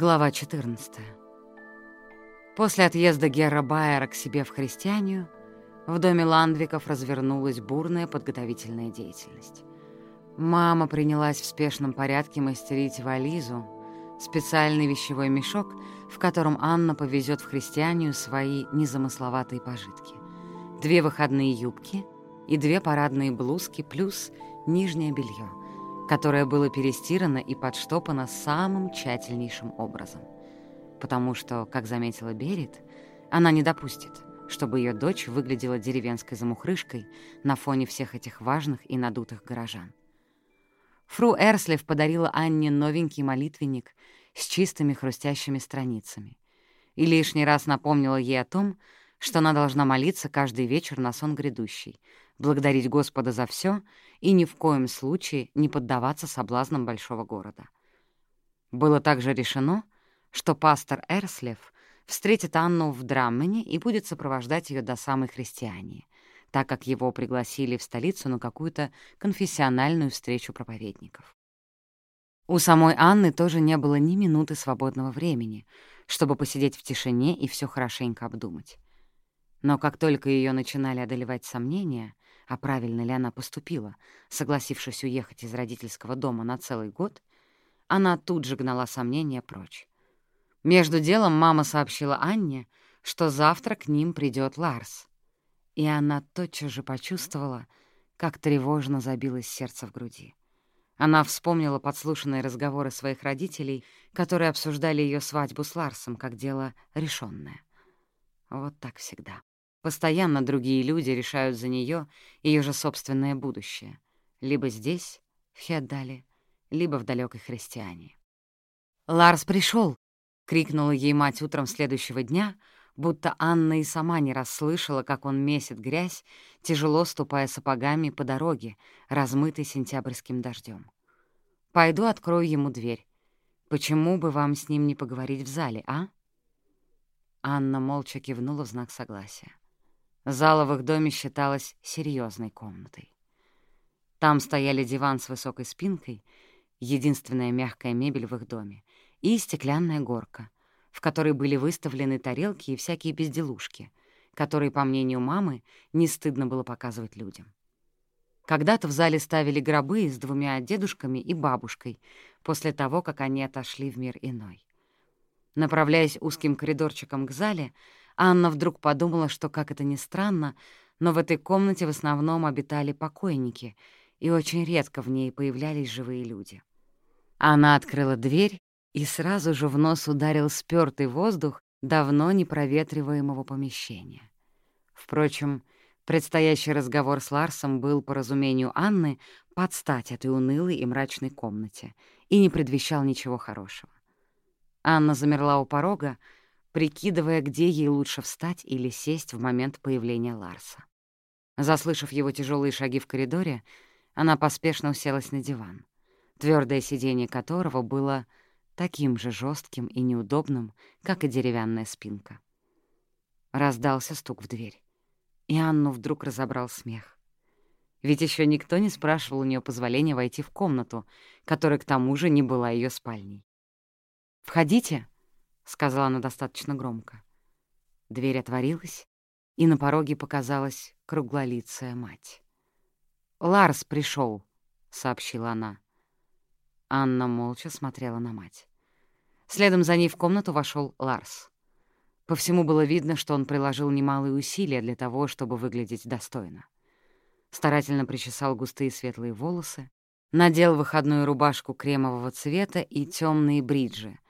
Глава 14. После отъезда Гера Байера к себе в христианию в доме Ландвиков развернулась бурная подготовительная деятельность. Мама принялась в спешном порядке мастерить вализу, специальный вещевой мешок, в котором Анна повезет в христианию свои незамысловатые пожитки. Две выходные юбки и две парадные блузки плюс нижнее белье — которое было перестирано и подштопано самым тщательнейшим образом. Потому что, как заметила Берит, она не допустит, чтобы ее дочь выглядела деревенской замухрышкой на фоне всех этих важных и надутых горожан. Фру Эрслев подарила Анне новенький молитвенник с чистыми хрустящими страницами и лишний раз напомнила ей о том, что она должна молиться каждый вечер на сон грядущий, благодарить Господа за все и ни в коем случае не поддаваться соблазнам большого города. Было также решено, что пастор Эрслев встретит Анну в Драммене и будет сопровождать ее до самой христиане, так как его пригласили в столицу на какую-то конфессиональную встречу проповедников. У самой Анны тоже не было ни минуты свободного времени, чтобы посидеть в тишине и все хорошенько обдумать. Но как только ее начинали одолевать сомнения, а правильно ли она поступила, согласившись уехать из родительского дома на целый год, она тут же гнала сомнения прочь. Между делом мама сообщила Анне, что завтра к ним придет Ларс, и она тотчас же почувствовала, как тревожно забилось сердце в груди. Она вспомнила подслушанные разговоры своих родителей, которые обсуждали ее свадьбу с Ларсом как дело решенное. Вот так всегда. Постоянно другие люди решают за нее ее же собственное будущее. Либо здесь, в Хеддале, либо в далекой христиане. «Ларс пришел! крикнула ей мать утром следующего дня, будто Анна и сама не расслышала, как он месит грязь, тяжело ступая сапогами по дороге, размытой сентябрьским дождем. «Пойду открою ему дверь. Почему бы вам с ним не поговорить в зале, а?» Анна молча кивнула в знак согласия. Зала в их доме считалась серьезной комнатой. Там стояли диван с высокой спинкой, единственная мягкая мебель в их доме, и стеклянная горка, в которой были выставлены тарелки и всякие безделушки, которые, по мнению мамы, не стыдно было показывать людям. Когда-то в зале ставили гробы с двумя дедушками и бабушкой после того, как они отошли в мир иной. Направляясь узким коридорчиком к зале, Анна вдруг подумала, что, как это ни странно, но в этой комнате в основном обитали покойники, и очень редко в ней появлялись живые люди. Она открыла дверь, и сразу же в нос ударил спёртый воздух давно непроветриваемого помещения. Впрочем, предстоящий разговор с Ларсом был, по разумению Анны, под стать этой унылой и мрачной комнате и не предвещал ничего хорошего. Анна замерла у порога, прикидывая, где ей лучше встать или сесть в момент появления Ларса. Заслышав его тяжелые шаги в коридоре, она поспешно уселась на диван, твердое сиденье которого было таким же жестким и неудобным, как и деревянная спинка. Раздался стук в дверь, и Анну вдруг разобрал смех. Ведь еще никто не спрашивал у нее позволения войти в комнату, которая к тому же не была ее спальней. «Входите», — сказала она достаточно громко. Дверь отворилась, и на пороге показалась круглолицая мать. «Ларс пришел, сообщила она. Анна молча смотрела на мать. Следом за ней в комнату вошел Ларс. По всему было видно, что он приложил немалые усилия для того, чтобы выглядеть достойно. Старательно причесал густые светлые волосы, надел выходную рубашку кремового цвета и темные бриджи —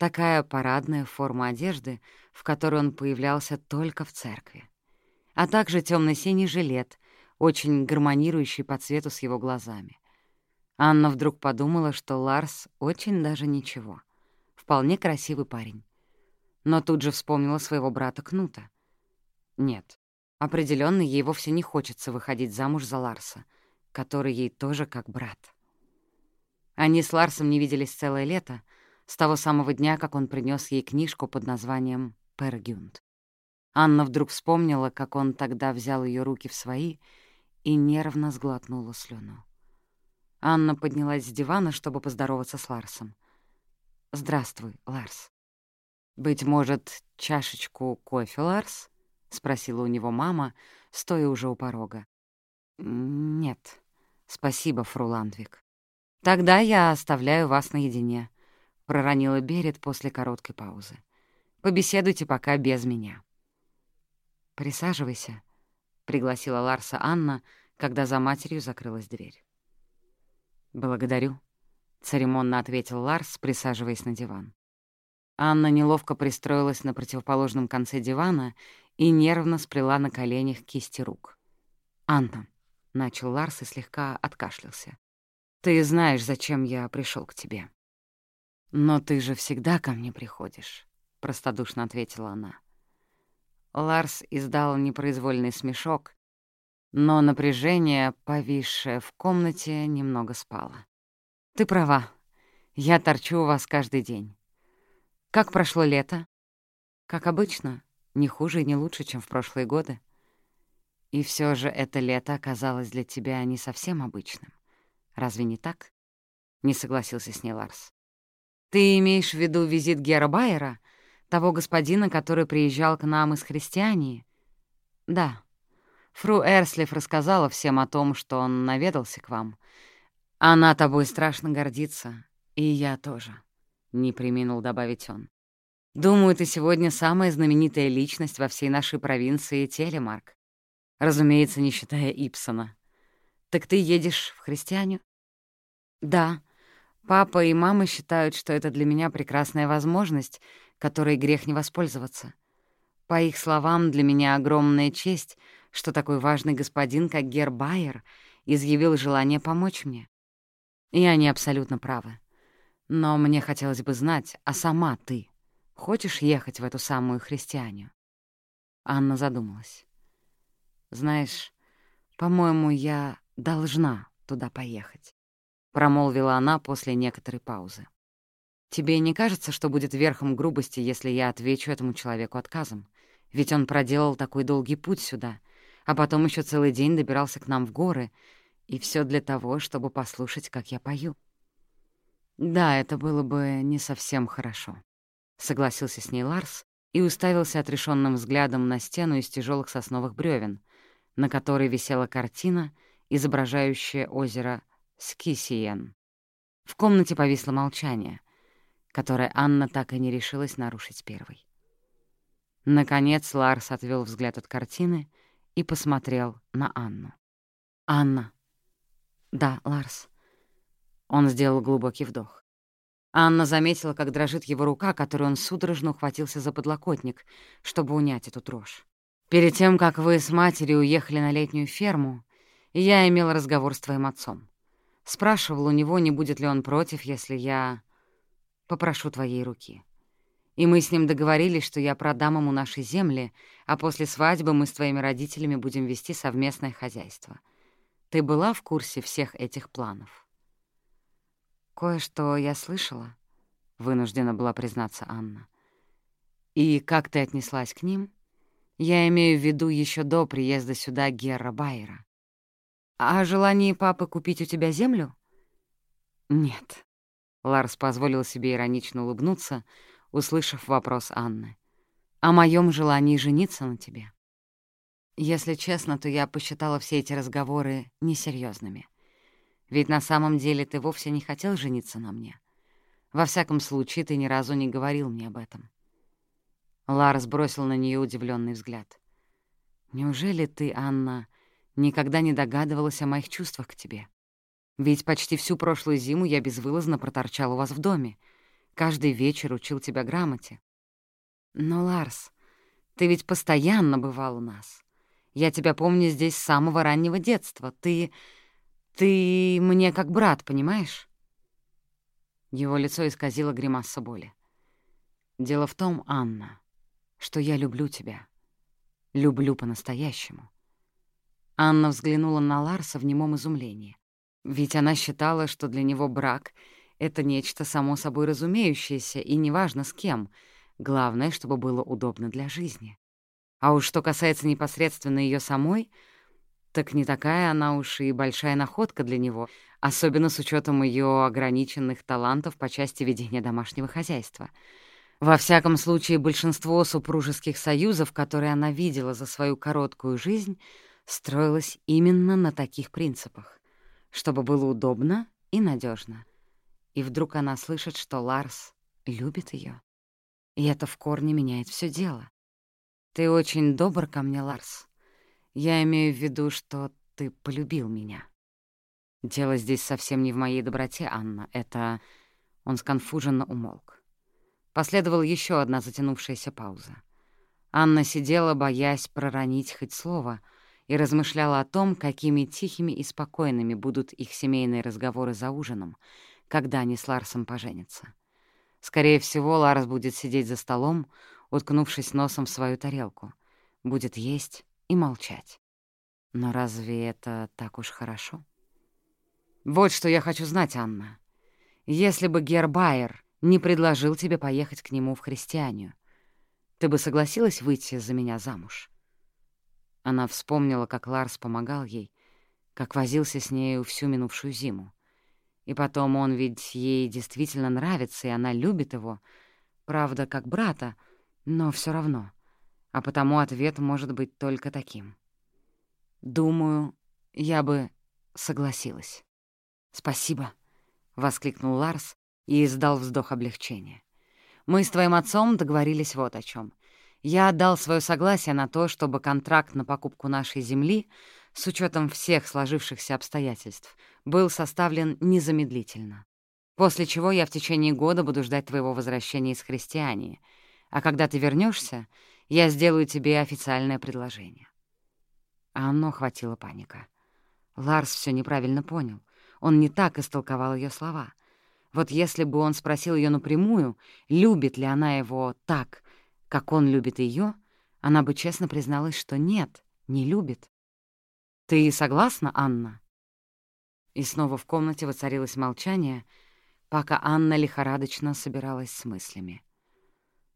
Такая парадная форма одежды, в которой он появлялся только в церкви. А также темно синий жилет, очень гармонирующий по цвету с его глазами. Анна вдруг подумала, что Ларс очень даже ничего. Вполне красивый парень. Но тут же вспомнила своего брата Кнута. Нет, определенно ей вовсе не хочется выходить замуж за Ларса, который ей тоже как брат. Они с Ларсом не виделись целое лето — с того самого дня, как он принес ей книжку под названием «Пергюнд». Анна вдруг вспомнила, как он тогда взял ее руки в свои и нервно сглотнула слюну. Анна поднялась с дивана, чтобы поздороваться с Ларсом. «Здравствуй, Ларс». «Быть может, чашечку кофе, Ларс?» — спросила у него мама, стоя уже у порога. «Нет, спасибо, фру Ландвик. Тогда я оставляю вас наедине», — проронила Берет после короткой паузы. «Побеседуйте пока без меня». «Присаживайся», — пригласила Ларса Анна, когда за матерью закрылась дверь. «Благодарю», — церемонно ответил Ларс, присаживаясь на диван. Анна неловко пристроилась на противоположном конце дивана и нервно сплела на коленях кисти рук. «Анна», — начал Ларс и слегка откашлялся, — «ты знаешь, зачем я пришел к тебе». «Но ты же всегда ко мне приходишь», — простодушно ответила она. Ларс издал непроизвольный смешок, но напряжение, повисшее в комнате, немного спало. Ты права. Я торчу у вас каждый день. Как прошло лето? Как обычно, не хуже и не лучше, чем в прошлые годы. И все же это лето оказалось для тебя не совсем обычным. Разве не так? Не согласился с ней Ларс. Ты имеешь в виду визит Гера Байера, того господина, который приезжал к нам из христиании? Да. Фру Эрслиф рассказала всем о том, что он наведался к вам — «Она тобой страшно гордится, и я тоже», — не приминул добавить он. «Думаю, ты сегодня самая знаменитая личность во всей нашей провинции Телемарк. Разумеется, не считая Ипсона. Так ты едешь в христианю?» «Да. Папа и мама считают, что это для меня прекрасная возможность, которой грех не воспользоваться. По их словам, для меня огромная честь, что такой важный господин, как Гер Байер, изъявил желание помочь мне. И они абсолютно правы. Но мне хотелось бы знать, а сама ты хочешь ехать в эту самую христианию? Анна задумалась. «Знаешь, по-моему, я должна туда поехать», — промолвила она после некоторой паузы. «Тебе не кажется, что будет верхом грубости, если я отвечу этому человеку отказом? Ведь он проделал такой долгий путь сюда, а потом еще целый день добирался к нам в горы, и все для того, чтобы послушать, как я пою. Да, это было бы не совсем хорошо. Согласился с ней Ларс и уставился отрешенным взглядом на стену из тяжелых сосновых бревен, на которой висела картина, изображающая озеро Скисиен. В комнате повисло молчание, которое Анна так и не решилась нарушить первой. Наконец Ларс отвел взгляд от картины и посмотрел на Анну. «Анна», «Да, Ларс». Он сделал глубокий вдох. Анна заметила, как дрожит его рука, которой он судорожно ухватился за подлокотник, чтобы унять эту дрожь. «Перед тем, как вы с матерью уехали на летнюю ферму, я имел разговор с твоим отцом. Спрашивал у него, не будет ли он против, если я попрошу твоей руки. И мы с ним договорились, что я продам ему наши земли, а после свадьбы мы с твоими родителями будем вести совместное хозяйство. Ты была в курсе всех этих планов? Кое-что я слышала, — вынуждена была признаться Анна. И как ты отнеслась к ним? Я имею в виду еще до приезда сюда Герра Байера. А о желании папы купить у тебя землю? Нет. Ларс позволил себе иронично улыбнуться, услышав вопрос Анны. О моем желании жениться на тебе. Если честно, то я посчитала все эти разговоры несерьезными. Ведь на самом деле ты вовсе не хотел жениться на мне. Во всяком случае, ты ни разу не говорил мне об этом. Ларс бросил на нее удивленный взгляд. «Неужели ты, Анна, никогда не догадывалась о моих чувствах к тебе? Ведь почти всю прошлую зиму я безвылазно проторчал у вас в доме. Каждый вечер учил тебя грамоте. Но, Ларс, ты ведь постоянно бывал у нас. Я тебя помню здесь с самого раннего детства. Ты... ты мне как брат, понимаешь?» Его лицо исказило гримаса боли. «Дело в том, Анна, что я люблю тебя. Люблю по-настоящему». Анна взглянула на Ларса в немом изумлении. Ведь она считала, что для него брак — это нечто само собой разумеющееся, и неважно с кем. Главное, чтобы было удобно для жизни. А уж что касается непосредственно ее самой, так не такая она уж и большая находка для него. особенно с учетом ее ограниченных талантов по части ведения домашнего хозяйства. Во всяком случае, большинство супружеских союзов, которые она видела за свою короткую жизнь, строилось именно на таких принципах, чтобы было удобно и надежно. И вдруг она слышит, что Ларс любит ее, И это в корне меняет все дело. «Ты очень добр ко мне, Ларс. Я имею в виду, что ты полюбил меня». «Дело здесь совсем не в моей доброте, Анна. Это...» Он сконфуженно умолк. Последовала еще одна затянувшаяся пауза. Анна сидела, боясь проронить хоть слово, и размышляла о том, какими тихими и спокойными будут их семейные разговоры за ужином, когда они с Ларсом поженятся. Скорее всего, Ларс будет сидеть за столом, уткнувшись носом в свою тарелку, будет есть и молчать. Но разве это так уж хорошо? Вот что я хочу знать, Анна. Если бы Гербайер не предложил тебе поехать к нему в христианию, ты бы согласилась выйти за меня замуж? Она вспомнила, как Ларс помогал ей, как возился с нею всю минувшую зиму. И потом он ведь ей действительно нравится, и она любит его, правда, как брата, но все равно. А потому ответ может быть только таким. Думаю, я бы согласилась. «Спасибо», — воскликнул Ларс и издал вздох облегчения. «Мы с твоим отцом договорились вот о чем. Я отдал свое согласие на то, чтобы контракт на покупку нашей земли, с учетом всех сложившихся обстоятельств, был составлен незамедлительно. После чего я в течение года буду ждать твоего возвращения из христиании, а когда ты вернешься, я сделаю тебе официальное предложение». А оно хватило паника. Ларс все неправильно понял. Он не так истолковал ее слова. Вот если бы он спросил ее напрямую, любит ли она его так, как он любит ее, она бы честно призналась, что нет, не любит. «Ты согласна, Анна?» И снова в комнате воцарилось молчание, пока Анна лихорадочно собиралась с мыслями.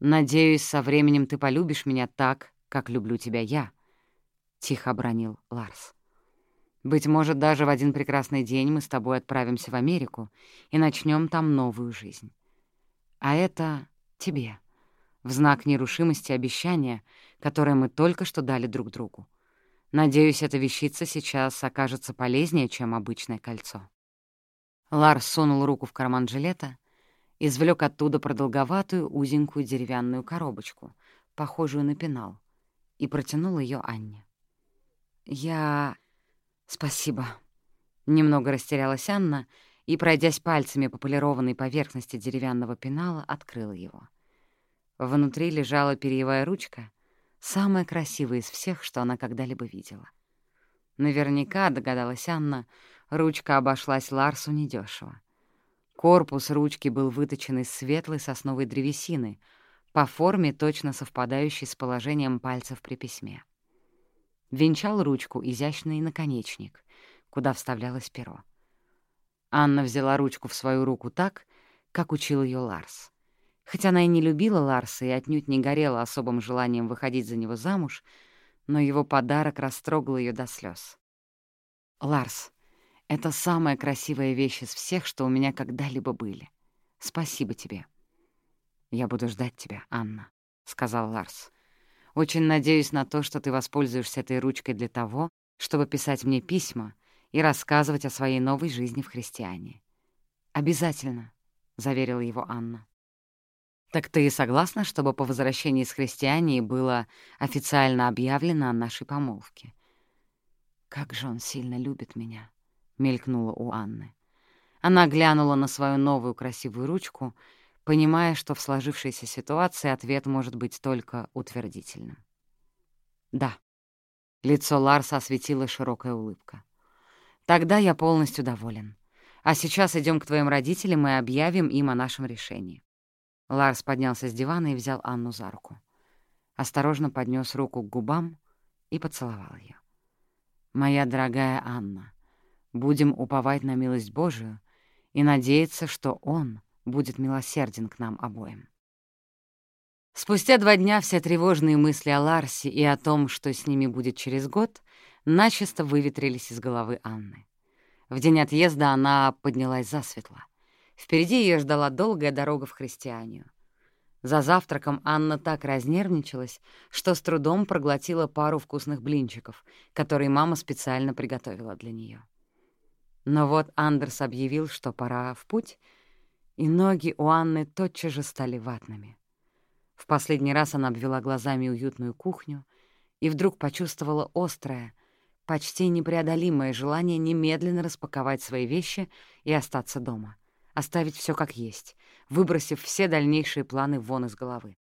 «Надеюсь, со временем ты полюбишь меня так, как люблю тебя я», — тихо обронил Ларс. Быть может, даже в один прекрасный день мы с тобой отправимся в Америку и начнем там новую жизнь. А это тебе, в знак нерушимости обещания, которое мы только что дали друг другу. Надеюсь, эта вещица сейчас окажется полезнее, чем обычное кольцо. Ларс сунул руку в карман жилета, извлек оттуда продолговатую узенькую деревянную коробочку, похожую на пенал, и протянул ее Анне. «Я «Спасибо». Немного растерялась Анна и, пройдясь пальцами по полированной поверхности деревянного пенала, открыла его. Внутри лежала перьевая ручка, самая красивая из всех, что она когда-либо видела. Наверняка, догадалась Анна, ручка обошлась Ларсу недешево. Корпус ручки был выточен из светлой сосновой древесины, по форме точно совпадающей с положением пальцев при письме. Венчал ручку изящный наконечник, куда вставлялось перо. Анна взяла ручку в свою руку так, как учил ее Ларс. Хоть она и не любила Ларса и отнюдь не горела особым желанием выходить за него замуж, но его подарок растрогал ее до слез. «Ларс, это самая красивая вещь из всех, что у меня когда-либо были. Спасибо тебе». «Я буду ждать тебя, Анна», — сказал Ларс. Очень надеюсь на то, что ты воспользуешься этой ручкой для того, чтобы писать мне письма и рассказывать о своей новой жизни в христиане. «Обязательно», — заверила его Анна. «Так ты согласна, чтобы по возвращении из христиании было официально объявлено о нашей помолвке?» «Как же он сильно любит меня», — мелькнула у Анны. Она глянула на свою новую красивую ручку — понимая, что в сложившейся ситуации ответ может быть только утвердительным. «Да». Лицо Ларса осветила широкая улыбка. «Тогда я полностью доволен. А сейчас идем к твоим родителям и объявим им о нашем решении». Ларс поднялся с дивана и взял Анну за руку. Осторожно поднес руку к губам и поцеловал ее. «Моя дорогая Анна, будем уповать на милость Божию и надеяться, что Он — будет милосерден к нам обоим. Спустя два дня все тревожные мысли о Ларсе и о том, что с ними будет через год, начисто выветрились из головы Анны. В день отъезда она поднялась засветло. Впереди ее ждала долгая дорога в христианию. За завтраком Анна так разнервничалась, что с трудом проглотила пару вкусных блинчиков, которые мама специально приготовила для нее. Но вот Андерс объявил, что пора в путь, и ноги у Анны тотчас же стали ватными. В последний раз она обвела глазами уютную кухню и вдруг почувствовала острое, почти непреодолимое желание немедленно распаковать свои вещи и остаться дома, оставить все как есть, выбросив все дальнейшие планы вон из головы.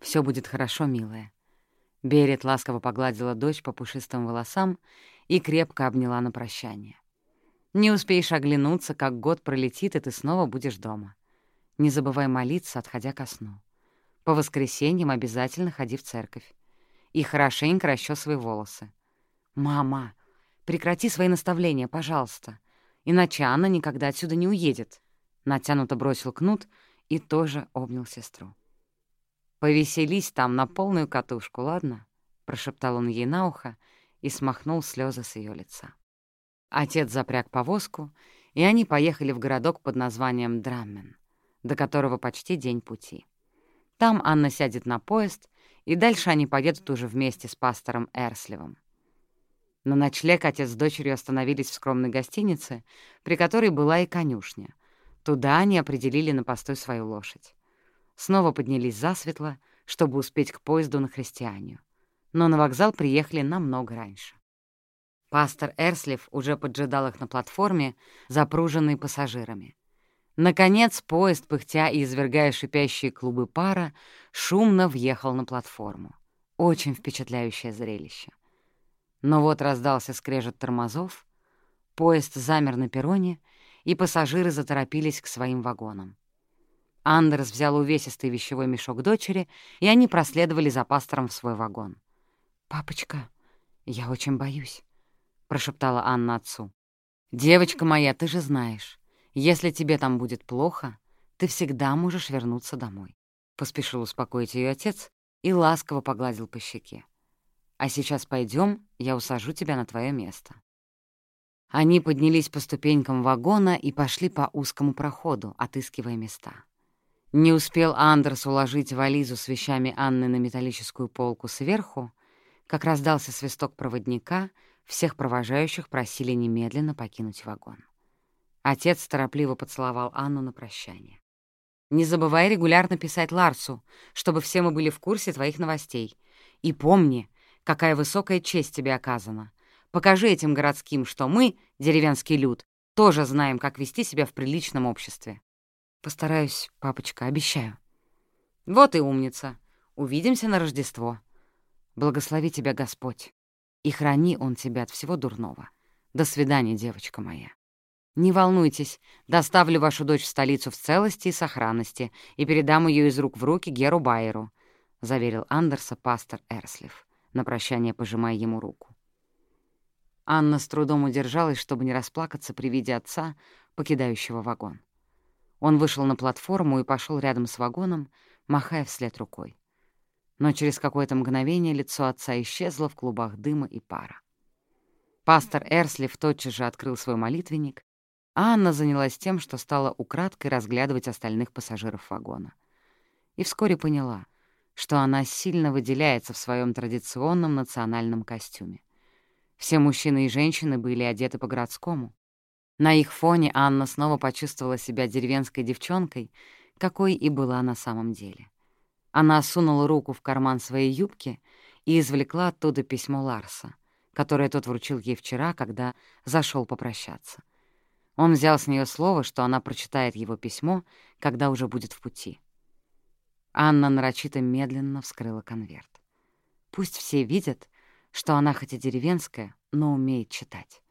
Все будет хорошо, милая». Берет ласково погладила дочь по пушистым волосам и крепко обняла на прощание. Не успеешь оглянуться, как год пролетит, и ты снова будешь дома. Не забывай молиться, отходя ко сну. По воскресеньям обязательно ходи в церковь. И хорошенько расчесывай волосы. «Мама, прекрати свои наставления, пожалуйста. Иначе Анна никогда отсюда не уедет». Натянуто бросил кнут и тоже обнял сестру. «Повеселись там на полную катушку, ладно?» — прошептал он ей на ухо и смахнул слезы с ее лица. Отец запряг повозку, и они поехали в городок под названием Драммен, до которого почти день пути. Там Анна сядет на поезд, и дальше они поедут уже вместе с пастором Эрсливом. На ночлег отец с дочерью остановились в скромной гостинице, при которой была и конюшня. Туда они определили на постой свою лошадь. Снова поднялись засветло, чтобы успеть к поезду на христианию. Но на вокзал приехали намного раньше. Пастор Эрслив уже поджидал их на платформе, запруженной пассажирами. Наконец поезд, пыхтя и извергая шипящие клубы пара, шумно въехал на платформу. Очень впечатляющее зрелище. Но вот раздался скрежет тормозов, поезд замер на перроне, и пассажиры заторопились к своим вагонам. Андерс взял увесистый вещевой мешок дочери, и они проследовали за пастором в свой вагон. «Папочка, я очень боюсь», — прошептала Анна отцу. «Девочка моя, ты же знаешь, если тебе там будет плохо, ты всегда можешь вернуться домой», — поспешил успокоить ее отец и ласково погладил по щеке. «А сейчас пойдем, я усажу тебя на твое место». Они поднялись по ступенькам вагона и пошли по узкому проходу, отыскивая места. Не успел Андерс уложить вализу с вещами Анны на металлическую полку сверху, как раздался свисток проводника — всех провожающих просили немедленно покинуть вагон. Отец торопливо поцеловал Анну на прощание. «Не забывай регулярно писать Ларсу, чтобы все мы были в курсе твоих новостей. И помни, какая высокая честь тебе оказана. Покажи этим городским, что мы, деревенский люд, тоже знаем, как вести себя в приличном обществе». «Постараюсь, папочка, обещаю». «Вот и умница. Увидимся на Рождество. Благослови тебя Господь» и храни он тебя от всего дурного. До свидания, девочка моя. Не волнуйтесь, доставлю вашу дочь в столицу в целости и сохранности и передам ее из рук в руки Геру Байеру», — заверил Андерса пастор Эрслив, на прощание пожимая ему руку. Анна с трудом удержалась, чтобы не расплакаться при виде отца, покидающего вагон. Он вышел на платформу и пошел рядом с вагоном, махая вслед рукой но через какое-то мгновение лицо отца исчезло в клубах дыма и пара. Пастор Эрслив тотчас же открыл свой молитвенник, а Анна занялась тем, что стала украдкой разглядывать остальных пассажиров вагона. И вскоре поняла, что она сильно выделяется в своем традиционном национальном костюме. Все мужчины и женщины были одеты по-городскому. На их фоне Анна снова почувствовала себя деревенской девчонкой, какой и была на самом деле. Она сунула руку в карман своей юбки и извлекла оттуда письмо Ларса, которое тот вручил ей вчера, когда зашел попрощаться. Он взял с нее слово, что она прочитает его письмо, когда уже будет в пути. Анна нарочито медленно вскрыла конверт. Пусть все видят, что она хоть и деревенская, но умеет читать.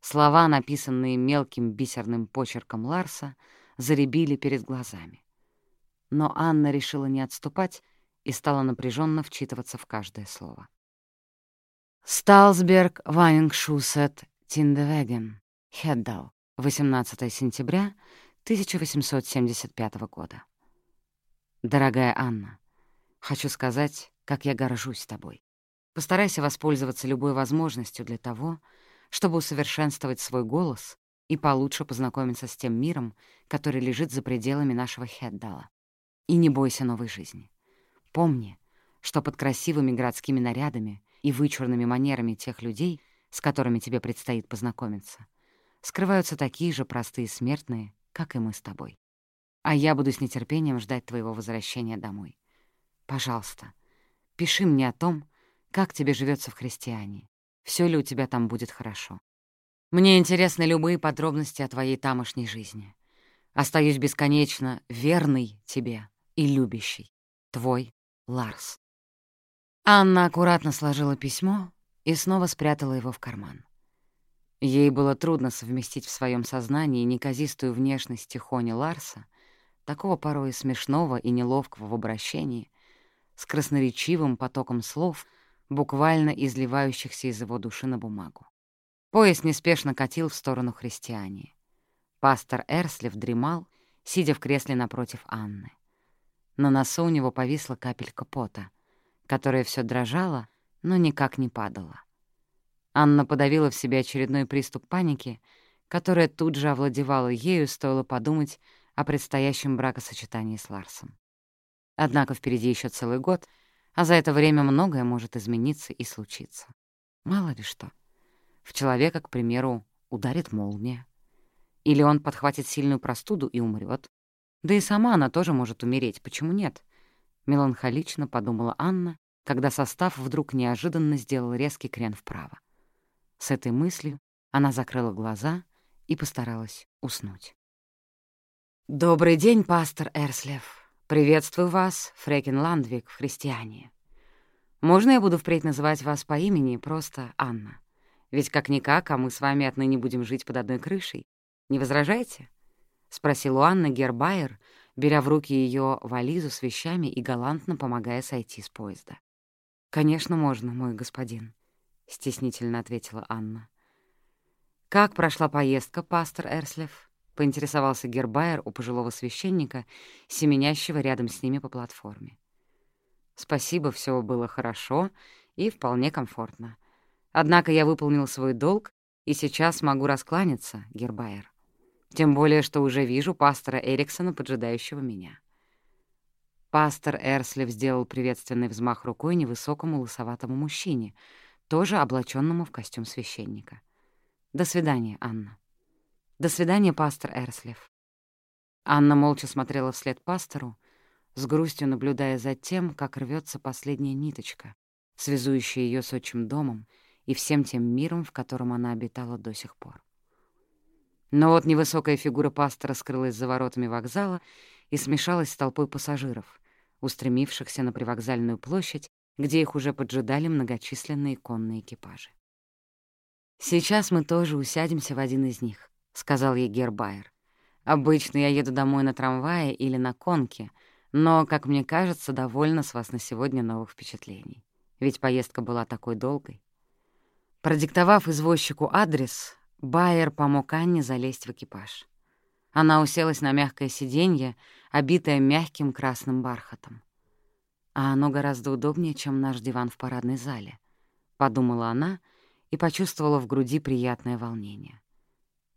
Слова, написанные мелким бисерным почерком Ларса, заребили перед глазами но Анна решила не отступать и стала напряженно вчитываться в каждое слово. «Сталсберг, Ванингшусет, Тиндевеген, Хеддал, 18 сентября 1875 года. Дорогая Анна, хочу сказать, как я горжусь тобой. Постарайся воспользоваться любой возможностью для того, чтобы усовершенствовать свой голос и получше познакомиться с тем миром, который лежит за пределами нашего Хеддала. И не бойся новой жизни. Помни, что под красивыми городскими нарядами и вычурными манерами тех людей, с которыми тебе предстоит познакомиться, скрываются такие же простые смертные, как и мы с тобой. А я буду с нетерпением ждать твоего возвращения домой. Пожалуйста, пиши мне о том, как тебе живется в христиане, все ли у тебя там будет хорошо. Мне интересны любые подробности о твоей тамошней жизни. Остаюсь бесконечно верный тебе и любящий. Твой Ларс. Анна аккуратно сложила письмо и снова спрятала его в карман. Ей было трудно совместить в своем сознании неказистую внешность Тихони Ларса, такого порой смешного и неловкого в обращении, с красноречивым потоком слов, буквально изливающихся из его души на бумагу. Поезд неспешно катил в сторону христиане. Пастор Эрслев дремал, сидя в кресле напротив Анны. На носу у него повисла капелька пота, которая все дрожала, но никак не падала. Анна подавила в себе очередной приступ паники, которая тут же овладевала ею, стоило подумать о предстоящем бракосочетании с Ларсом. Однако впереди еще целый год, а за это время многое может измениться и случиться. Мало ли что. В человека, к примеру, ударит молния. Или он подхватит сильную простуду и умрет. Да и сама она тоже может умереть, почему нет? Меланхолично подумала Анна, когда состав вдруг неожиданно сделал резкий крен вправо. С этой мыслью она закрыла глаза и постаралась уснуть. «Добрый день, пастор Эрслев. Приветствую вас, Фрекин Ландвик, христиане. Можно я буду впредь называть вас по имени просто Анна? Ведь как-никак, а мы с вами отныне будем жить под одной крышей. Не возражаете?» — спросил у Анны Гербайер, беря в руки ее вализу с вещами и галантно помогая сойти с поезда. «Конечно, можно, мой господин», — стеснительно ответила Анна. «Как прошла поездка, пастор Эрслев?» — поинтересовался Гербайер у пожилого священника, семенящего рядом с ними по платформе. «Спасибо, все было хорошо и вполне комфортно. Однако я выполнил свой долг и сейчас могу раскланяться, Гербайер. Тем более, что уже вижу пастора Эриксона, поджидающего меня». Пастор Эрслев сделал приветственный взмах рукой невысокому лысоватому мужчине — тоже облаченному в костюм священника. «До свидания, Анна». «До свидания, пастор Эрслев». Анна молча смотрела вслед пастору, с грустью наблюдая за тем, как рвется последняя ниточка, связующая ее с отчим домом и всем тем миром, в котором она обитала до сих пор. Но вот невысокая фигура пастора скрылась за воротами вокзала и смешалась с толпой пассажиров, устремившихся на привокзальную площадь где их уже поджидали многочисленные конные экипажи. «Сейчас мы тоже усядемся в один из них», — сказал ей Гербайер. «Обычно я еду домой на трамвае или на конке, но, как мне кажется, довольна с вас на сегодня новых впечатлений. Ведь поездка была такой долгой». Продиктовав извозчику адрес, Байер помог Анне залезть в экипаж. Она уселась на мягкое сиденье, обитое мягким красным бархатом а оно гораздо удобнее, чем наш диван в парадной зале», — подумала она и почувствовала в груди приятное волнение.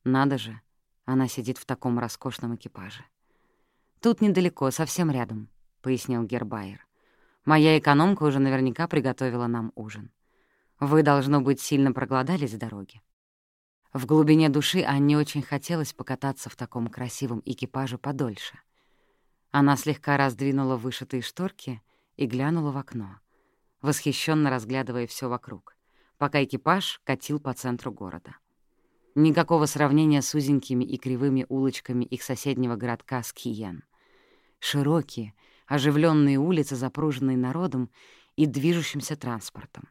«Надо же, она сидит в таком роскошном экипаже». «Тут недалеко, совсем рядом», — пояснил Гербайер. «Моя экономка уже наверняка приготовила нам ужин. Вы, должно быть, сильно проголодались с дороги». В глубине души Анне очень хотелось покататься в таком красивом экипаже подольше. Она слегка раздвинула вышитые шторки и глянула в окно, восхищенно разглядывая все вокруг, пока экипаж катил по центру города. Никакого сравнения с узенькими и кривыми улочками их соседнего городка Скиен. Широкие, оживленные улицы, запруженные народом и движущимся транспортом.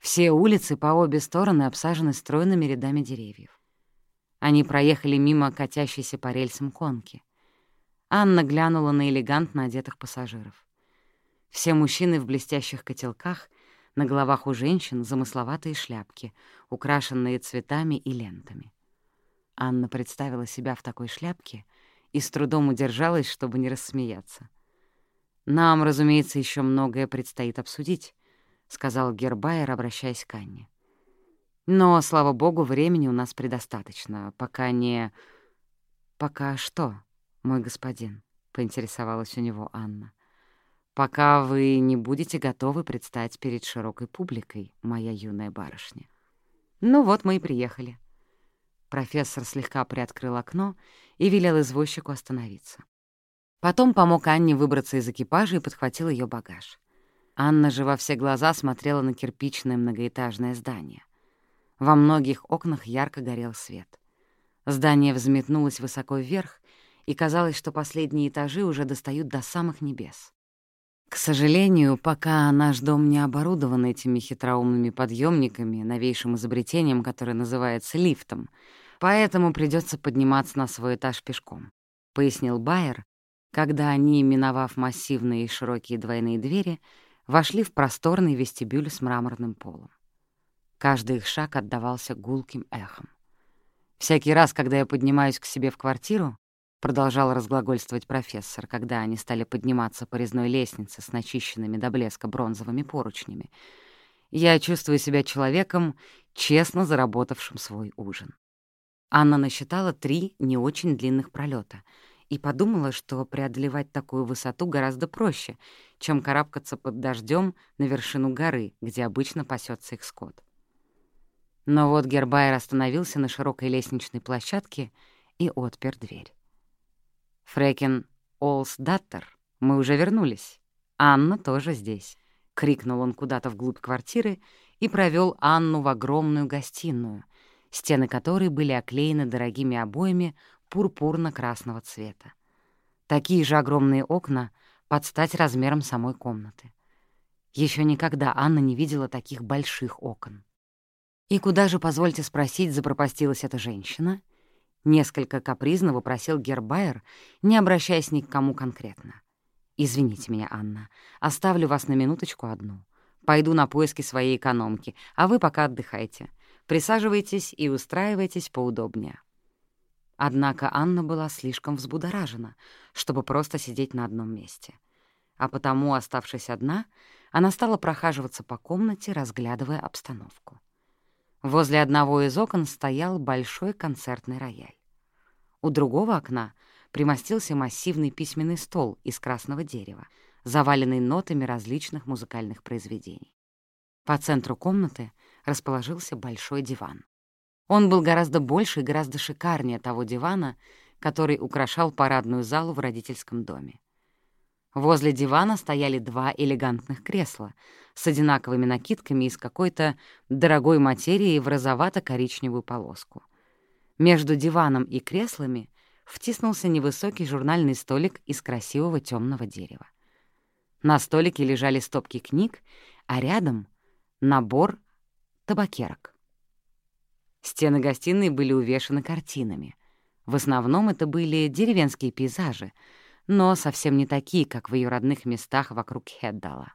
Все улицы по обе стороны обсажены стройными рядами деревьев. Они проехали мимо катящейся по рельсам конки. Анна глянула на элегантно одетых пассажиров. Все мужчины в блестящих котелках, на головах у женщин замысловатые шляпки, украшенные цветами и лентами. Анна представила себя в такой шляпке и с трудом удержалась, чтобы не рассмеяться. «Нам, разумеется, еще многое предстоит обсудить», — сказал Гербайер, обращаясь к Анне. Но, слава богу, времени у нас предостаточно, пока не... «Пока что, мой господин?» — поинтересовалась у него Анна. «Пока вы не будете готовы предстать перед широкой публикой, моя юная барышня». «Ну вот мы и приехали». Профессор слегка приоткрыл окно и велел извозчику остановиться. Потом помог Анне выбраться из экипажа и подхватил ее багаж. Анна же во все глаза смотрела на кирпичное многоэтажное здание. Во многих окнах ярко горел свет. Здание взметнулось высоко вверх, и казалось, что последние этажи уже достают до самых небес. К сожалению, пока наш дом не оборудован этими хитроумными подъемниками, новейшим изобретением, которое называется лифтом, поэтому придется подниматься на свой этаж пешком, — пояснил Байер, когда они, миновав массивные и широкие двойные двери, вошли в просторный вестибюль с мраморным полом. Каждый их шаг отдавался гулким эхом. Всякий раз, когда я поднимаюсь к себе в квартиру, продолжал разглагольствовать профессор, когда они стали подниматься по резной лестнице с начищенными до блеска бронзовыми поручнями, я чувствую себя человеком, честно заработавшим свой ужин. Анна насчитала три не очень длинных пролета и подумала, что преодолевать такую высоту гораздо проще, чем карабкаться под дождем на вершину горы, где обычно пасется их скот. Но вот Гербайер остановился на широкой лестничной площадке и отпер дверь. «Фрекен Олсдаттер, мы уже вернулись. Анна тоже здесь», — крикнул он куда-то вглубь квартиры и провел Анну в огромную гостиную, стены которой были оклеены дорогими обоями пурпурно-красного цвета. Такие же огромные окна под стать размером самой комнаты. Еще никогда Анна не видела таких больших окон. «И куда же, позвольте спросить, запропастилась эта женщина?» Несколько капризно вопросил Гербайер, не обращаясь ни к кому конкретно. «Извините меня, Анна, оставлю вас на минуточку одну. Пойду на поиски своей экономки, а вы пока отдыхайте. Присаживайтесь и устраивайтесь поудобнее». Однако Анна была слишком взбудоражена, чтобы просто сидеть на одном месте. А потому, оставшись одна, она стала прохаживаться по комнате, разглядывая обстановку. Возле одного из окон стоял большой концертный рояль. У другого окна примостился массивный письменный стол из красного дерева, заваленный нотами различных музыкальных произведений. По центру комнаты расположился большой диван. Он был гораздо больше и гораздо шикарнее того дивана, который украшал парадную залу в родительском доме. Возле дивана стояли два элегантных кресла с одинаковыми накидками из какой-то дорогой материи в розовато-коричневую полоску. Между диваном и креслами втиснулся невысокий журнальный столик из красивого темного дерева. На столике лежали стопки книг, а рядом — набор табакерок. Стены гостиной были увешаны картинами. В основном это были деревенские пейзажи — но совсем не такие, как в ее родных местах вокруг Хеддала.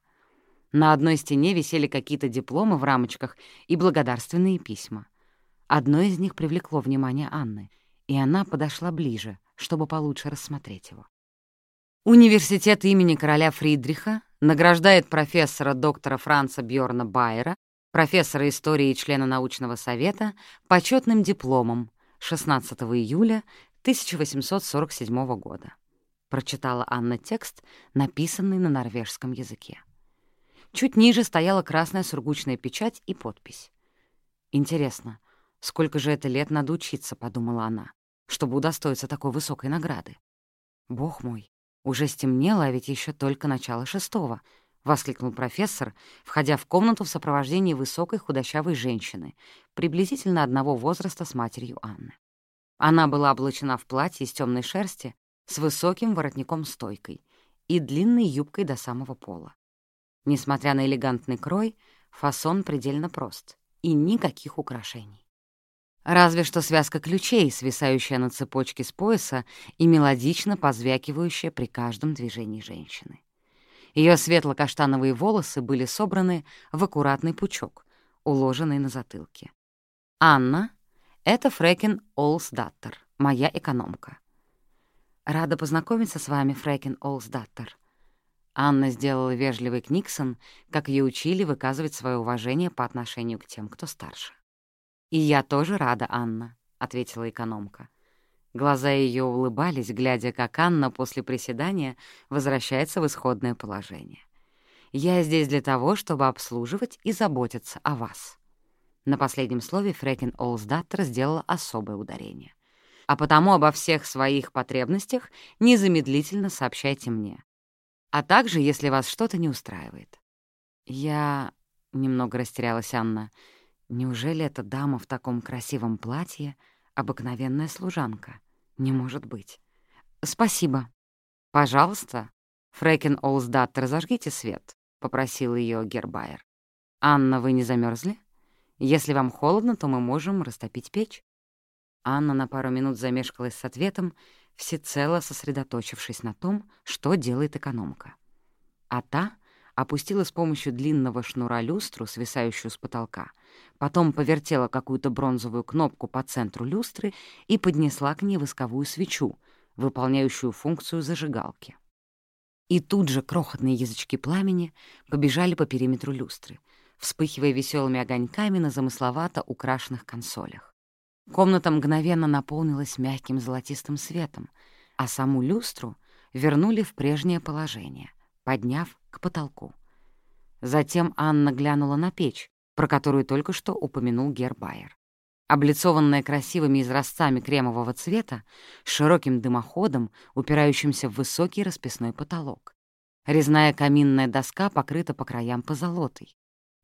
На одной стене висели какие-то дипломы в рамочках и благодарственные письма. Одно из них привлекло внимание Анны, и она подошла ближе, чтобы получше рассмотреть его. Университет имени короля Фридриха награждает профессора доктора Франца Бьорна Байера, профессора истории и члена научного совета, почетным дипломом 16 июля 1847 года прочитала Анна текст, написанный на норвежском языке. Чуть ниже стояла красная сургучная печать и подпись. «Интересно, сколько же это лет надо учиться», — подумала она, чтобы удостоиться такой высокой награды. «Бог мой, уже стемнело, а ведь еще только начало шестого», — воскликнул профессор, входя в комнату в сопровождении высокой худощавой женщины, приблизительно одного возраста с матерью Анны. Она была облачена в платье из темной шерсти, с высоким воротником-стойкой и длинной юбкой до самого пола. Несмотря на элегантный крой, фасон предельно прост и никаких украшений. Разве что связка ключей, свисающая на цепочке с пояса и мелодично позвякивающая при каждом движении женщины. Ее светло-каштановые волосы были собраны в аккуратный пучок, уложенный на затылке. «Анна — это Фрекен Олсдаттер, моя экономка. «Рада познакомиться с вами, Фрэкин Олсдаттер». Анна сделала вежливый Книксон, как ее учили выказывать свое уважение по отношению к тем, кто старше. «И я тоже рада, Анна», — ответила экономка. Глаза ее улыбались, глядя, как Анна после приседания возвращается в исходное положение. «Я здесь для того, чтобы обслуживать и заботиться о вас». На последнем слове Фрекин Олсдаттер сделала особое ударение. «А потому обо всех своих потребностях незамедлительно сообщайте мне. А также, если вас что-то не устраивает». «Я...» — немного растерялась Анна. «Неужели эта дама в таком красивом платье — обыкновенная служанка?» Не может быть. Спасибо. Пожалуйста. Фрейкен Олсдат, разожгите свет, — попросил ее Гербайер. «Анна, вы не замерзли? Если вам холодно, то мы можем растопить печь». Анна на пару минут замешкалась с ответом, всецело сосредоточившись на том, что делает экономка. А та опустила с помощью длинного шнура люстру, свисающую с потолка, потом повертела какую-то бронзовую кнопку по центру люстры и поднесла к ней восковую свечу, выполняющую функцию зажигалки. И тут же крохотные язычки пламени побежали по периметру люстры, вспыхивая веселыми огоньками на замысловато украшенных консолях. Комната мгновенно наполнилась мягким золотистым светом, а саму люстру вернули в прежнее положение, подняв к потолку. Затем Анна глянула на печь, про которую только что упомянул Гербайер. Облицованная красивыми изразцами кремового цвета, с широким дымоходом, упирающимся в высокий расписной потолок. Резная каминная доска покрыта по краям позолотой.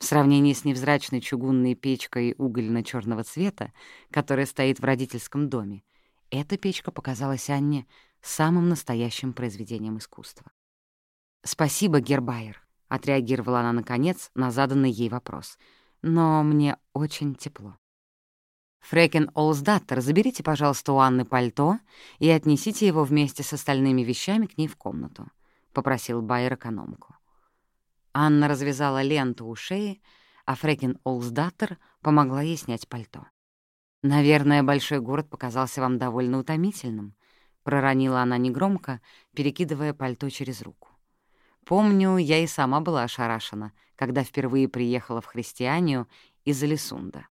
В сравнении с невзрачной чугунной печкой угольно черного цвета, которая стоит в родительском доме, эта печка показалась Анне самым настоящим произведением искусства. «Спасибо, Гербайер», — отреагировала она, наконец, на заданный ей вопрос. «Но мне очень тепло». «Фрекен Олсдаттер, заберите, пожалуйста, у Анны пальто и отнесите его вместе с остальными вещами к ней в комнату», — попросил Байер экономку. Анна развязала ленту у шеи, а Фрекен Олсдаттер помогла ей снять пальто. «Наверное, большой город показался вам довольно утомительным», — проронила она негромко, перекидывая пальто через руку. Помню, я и сама была ошарашена, когда впервые приехала в христианию из Алисунда.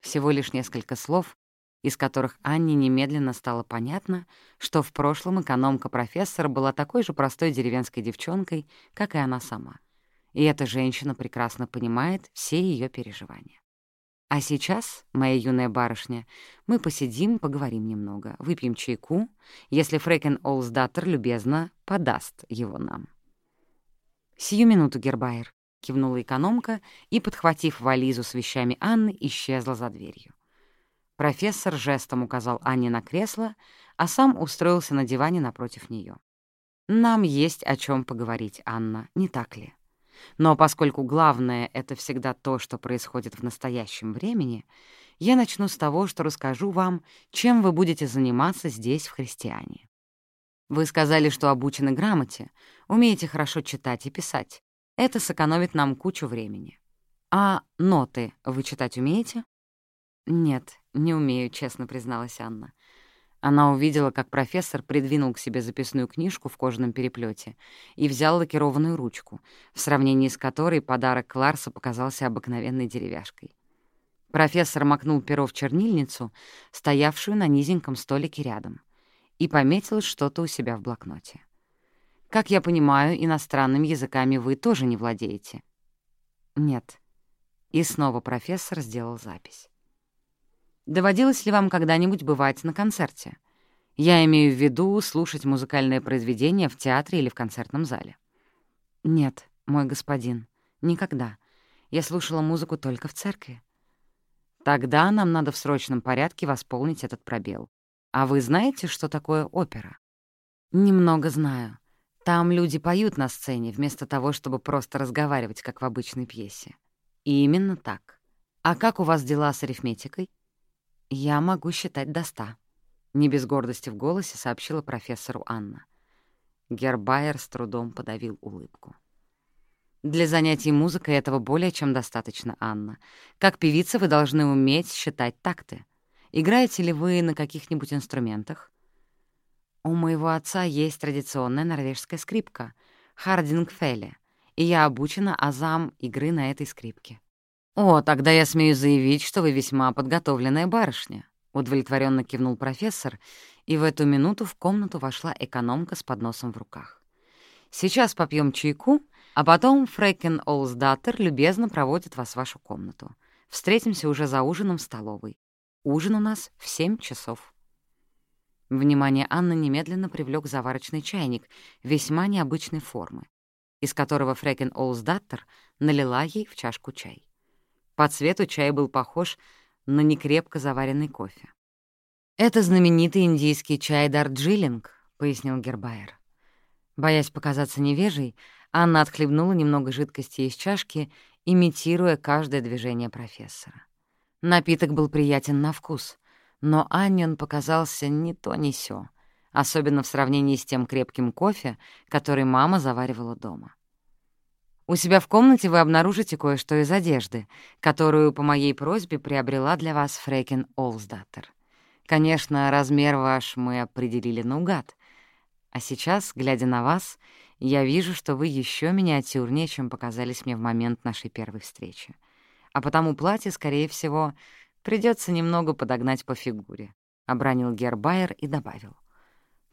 Всего лишь несколько слов, из которых Анне немедленно стало понятно, что в прошлом экономка-профессор была такой же простой деревенской девчонкой, как и она сама. И эта женщина прекрасно понимает все ее переживания. А сейчас, моя юная барышня, мы посидим, поговорим немного, выпьем чайку, если Фрекен Олсдаттер любезно подаст его нам. «Сию минуту, Гербайер», — кивнула экономка и, подхватив вализу с вещами Анны, исчезла за дверью. Профессор жестом указал Анне на кресло, а сам устроился на диване напротив нее. «Нам есть о чем поговорить, Анна, не так ли? Но поскольку главное — это всегда то, что происходит в настоящем времени, я начну с того, что расскажу вам, чем вы будете заниматься здесь, в христиане. Вы сказали, что обучены грамоте, умеете хорошо читать и писать. Это сэкономит нам кучу времени. А ноты вы читать умеете? Нет, не умею, честно призналась Анна. Она увидела, как профессор придвинул к себе записную книжку в кожаном переплете и взял лакированную ручку, в сравнении с которой подарок Кларса показался обыкновенной деревяшкой. Профессор макнул перо в чернильницу, стоявшую на низеньком столике рядом и пометил что-то у себя в блокноте. «Как я понимаю, иностранными языками вы тоже не владеете?» «Нет». И снова профессор сделал запись. «Доводилось ли вам когда-нибудь бывать на концерте? Я имею в виду слушать музыкальное произведение в театре или в концертном зале». «Нет, мой господин, никогда. Я слушала музыку только в церкви». «Тогда нам надо в срочном порядке восполнить этот пробел. А вы знаете, что такое опера? Немного знаю. Там люди поют на сцене, вместо того, чтобы просто разговаривать, как в обычной пьесе. И именно так. А как у вас дела с арифметикой? Я могу считать до ста. Не без гордости в голосе сообщила профессору Анна. Гербайер с трудом подавил улыбку. Для занятий музыкой этого более чем достаточно, Анна. Как певица вы должны уметь считать такты. Играете ли вы на каких-нибудь инструментах? У моего отца есть традиционная норвежская скрипка — хардингфеле, и я обучена азам игры на этой скрипке. «О, тогда я смею заявить, что вы весьма подготовленная барышня», — удовлетворенно кивнул профессор, и в эту минуту в комнату вошла экономка с подносом в руках. «Сейчас попьем чайку, а потом Фрейкен Олсдаттер любезно проводит вас в вашу комнату. Встретимся уже за ужином в столовой. Ужин у нас в семь часов». Внимание Анны немедленно привлек заварочный чайник весьма необычной формы, из которого Фрекен Олсдаттер налила ей в чашку чай. По цвету чай был похож на некрепко заваренный кофе. «Это знаменитый индийский чай Дарджилинг», — пояснил Гербайер. Боясь показаться невежей, Анна отхлебнула немного жидкости из чашки, имитируя каждое движение профессора. Напиток был приятен на вкус, но Анне он показался не то ни сё, особенно в сравнении с тем крепким кофе, который мама заваривала дома. У себя в комнате вы обнаружите кое-что из одежды, которую по моей просьбе приобрела для вас Фрейкин Олсдаттер. Конечно, размер ваш мы определили наугад. А сейчас, глядя на вас, я вижу, что вы еще миниатюрнее, чем показались мне в момент нашей первой встречи. А потому платье, скорее всего, придется немного подогнать по фигуре», — обронил Гербайер и добавил.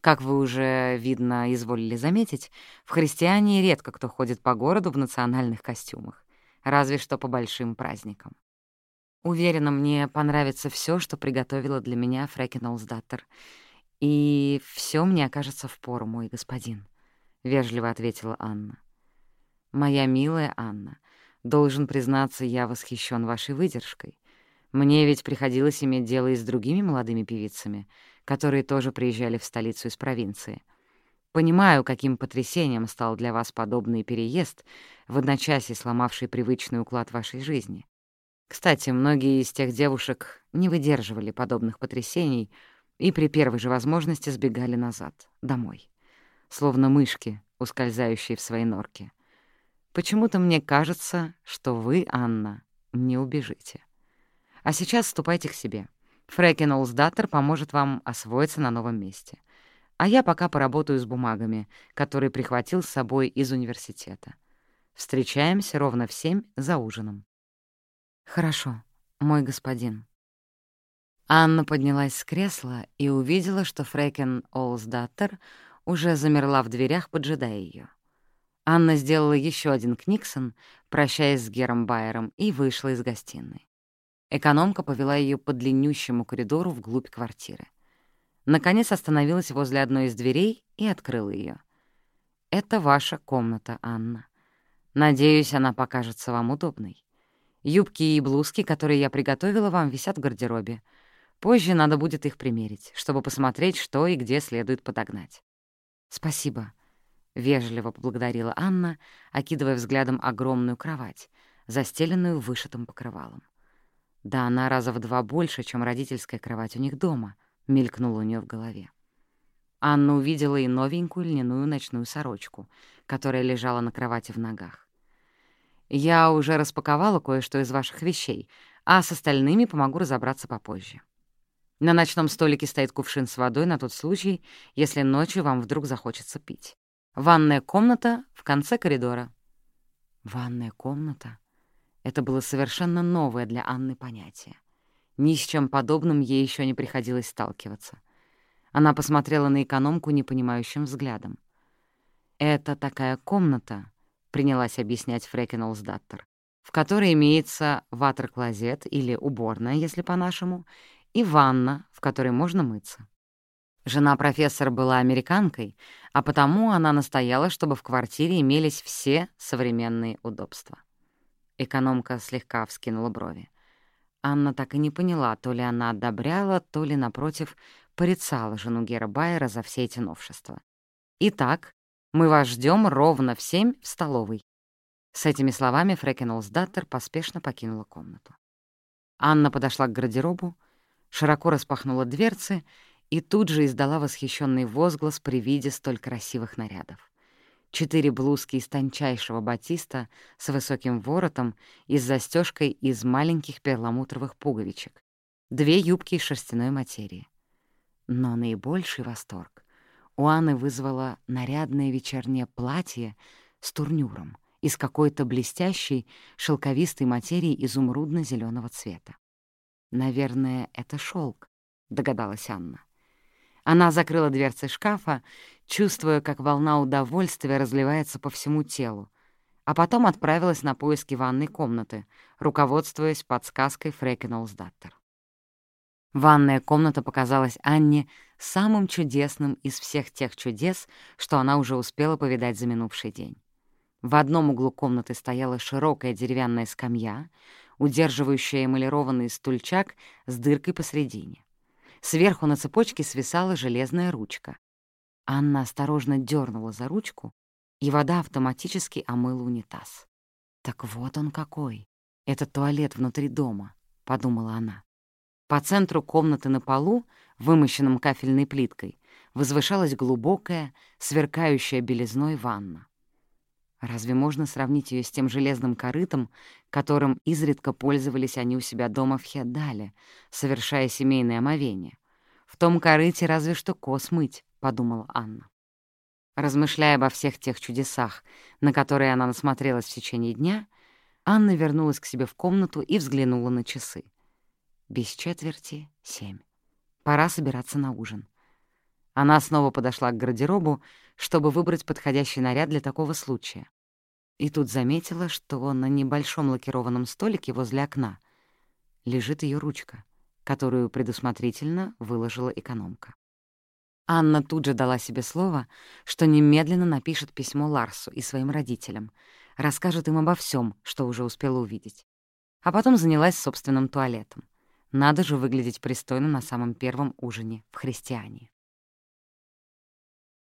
Как вы уже, видно, изволили заметить, в христиане редко кто ходит по городу в национальных костюмах, разве что по большим праздникам. Уверена, мне понравится все, что приготовила для меня Фрэкен Олсдаттер, и все мне окажется впору, мой господин», — вежливо ответила Анна. «Моя милая Анна, должен признаться, я восхищен вашей выдержкой. Мне ведь приходилось иметь дело и с другими молодыми певицами — которые тоже приезжали в столицу из провинции. Понимаю, каким потрясением стал для вас подобный переезд, в одночасье сломавший привычный уклад вашей жизни. Кстати, многие из тех девушек не выдерживали подобных потрясений и при первой же возможности сбегали назад, домой, словно мышки, ускользающие в своей норке. Почему-то мне кажется, что вы, Анна, не убежите. А сейчас ступайте к себе. Фрэкен Олсдаттер поможет вам освоиться на новом месте. А я пока поработаю с бумагами, которые прихватил с собой из университета. Встречаемся ровно в семь за ужином. Хорошо, мой господин. Анна поднялась с кресла и увидела, что Фрэкен Олсдаттер уже замерла в дверях, поджидая ее. Анна сделала еще один книксон, прощаясь с Гером Байером, и вышла из гостиной. Экономка повела ее по длиннющему коридору вглубь квартиры. Наконец остановилась возле одной из дверей и открыла ее. «Это ваша комната, Анна. Надеюсь, она покажется вам удобной. Юбки и блузки, которые я приготовила вам, висят в гардеробе. Позже надо будет их примерить, чтобы посмотреть, что и где следует подогнать». «Спасибо», — вежливо поблагодарила Анна, окидывая взглядом огромную кровать, застеленную вышитым покрывалом. Да она раза в два больше, чем родительская кровать у них дома, мелькнула у нее в голове. Анна увидела и новенькую льняную ночную сорочку, которая лежала на кровати в ногах. «Я уже распаковала кое-что из ваших вещей, а с остальными помогу разобраться попозже. На ночном столике стоит кувшин с водой на тот случай, если ночью вам вдруг захочется пить. Ванная комната в конце коридора». «Ванная комната?» Это было совершенно новое для Анны понятие. Ни с чем подобным ей еще не приходилось сталкиваться. Она посмотрела на экономку непонимающим взглядом. «Это такая комната», — принялась объяснять Фрекен Олсдаттер, «в которой имеется ватер-клозет или уборная, если по-нашему, и ванна, в которой можно мыться. Жена профессора была американкой, а потому она настояла, чтобы в квартире имелись все современные удобства. Экономка слегка вскинула брови. Анна так и не поняла, то ли она одобряла, то ли, напротив, порицала жену Гера Байера за все эти новшества. «Итак, мы вас ждем ровно в семь в столовой». С этими словами Фрекен Олсдаттер поспешно покинула комнату. Анна подошла к гардеробу, широко распахнула дверцы и тут же издала восхищенный возглас при виде столь красивых нарядов четыре блузки из тончайшего батиста с высоким воротом и с застежкой из маленьких перламутровых пуговичек, две юбки из шерстяной материи. Но наибольший восторг у Анны вызвало нарядное вечернее платье с турнюром из какой-то блестящей, шелковистой материи изумрудно зеленого цвета. «Наверное, это шелк, догадалась Анна. Она закрыла дверцы шкафа, чувствуя, как волна удовольствия разливается по всему телу, а потом отправилась на поиски ванной комнаты, руководствуясь подсказкой Фрекенолсдаттер. Ванная комната показалась Анне самым чудесным из всех тех чудес, что она уже успела повидать за минувший день. В одном углу комнаты стояла широкая деревянная скамья, удерживающая эмалированный стульчак с дыркой посредине. Сверху на цепочке свисала железная ручка. Анна осторожно дернула за ручку, и вода автоматически омыла унитаз. «Так вот он какой! Это туалет внутри дома», — подумала она. По центру комнаты на полу, вымощенном кафельной плиткой, возвышалась глубокая, сверкающая белизной ванна. Разве можно сравнить ее с тем железным корытом, которым изредка пользовались они у себя дома в Хедале, совершая семейное омовение? В том корыте разве что кос мыть, — подумала Анна. Размышляя обо всех тех чудесах, на которые она насмотрелась в течение дня, Анна вернулась к себе в комнату и взглянула на часы. Без четверти — семь. Пора собираться на ужин. Она снова подошла к гардеробу, чтобы выбрать подходящий наряд для такого случая. И тут заметила, что на небольшом лакированном столике возле окна лежит ее ручка, которую предусмотрительно выложила экономка. Анна тут же дала себе слово, что немедленно напишет письмо Ларсу и своим родителям, расскажет им обо всем, что уже успела увидеть. А потом занялась собственным туалетом. Надо же выглядеть пристойно на самом первом ужине в христиане.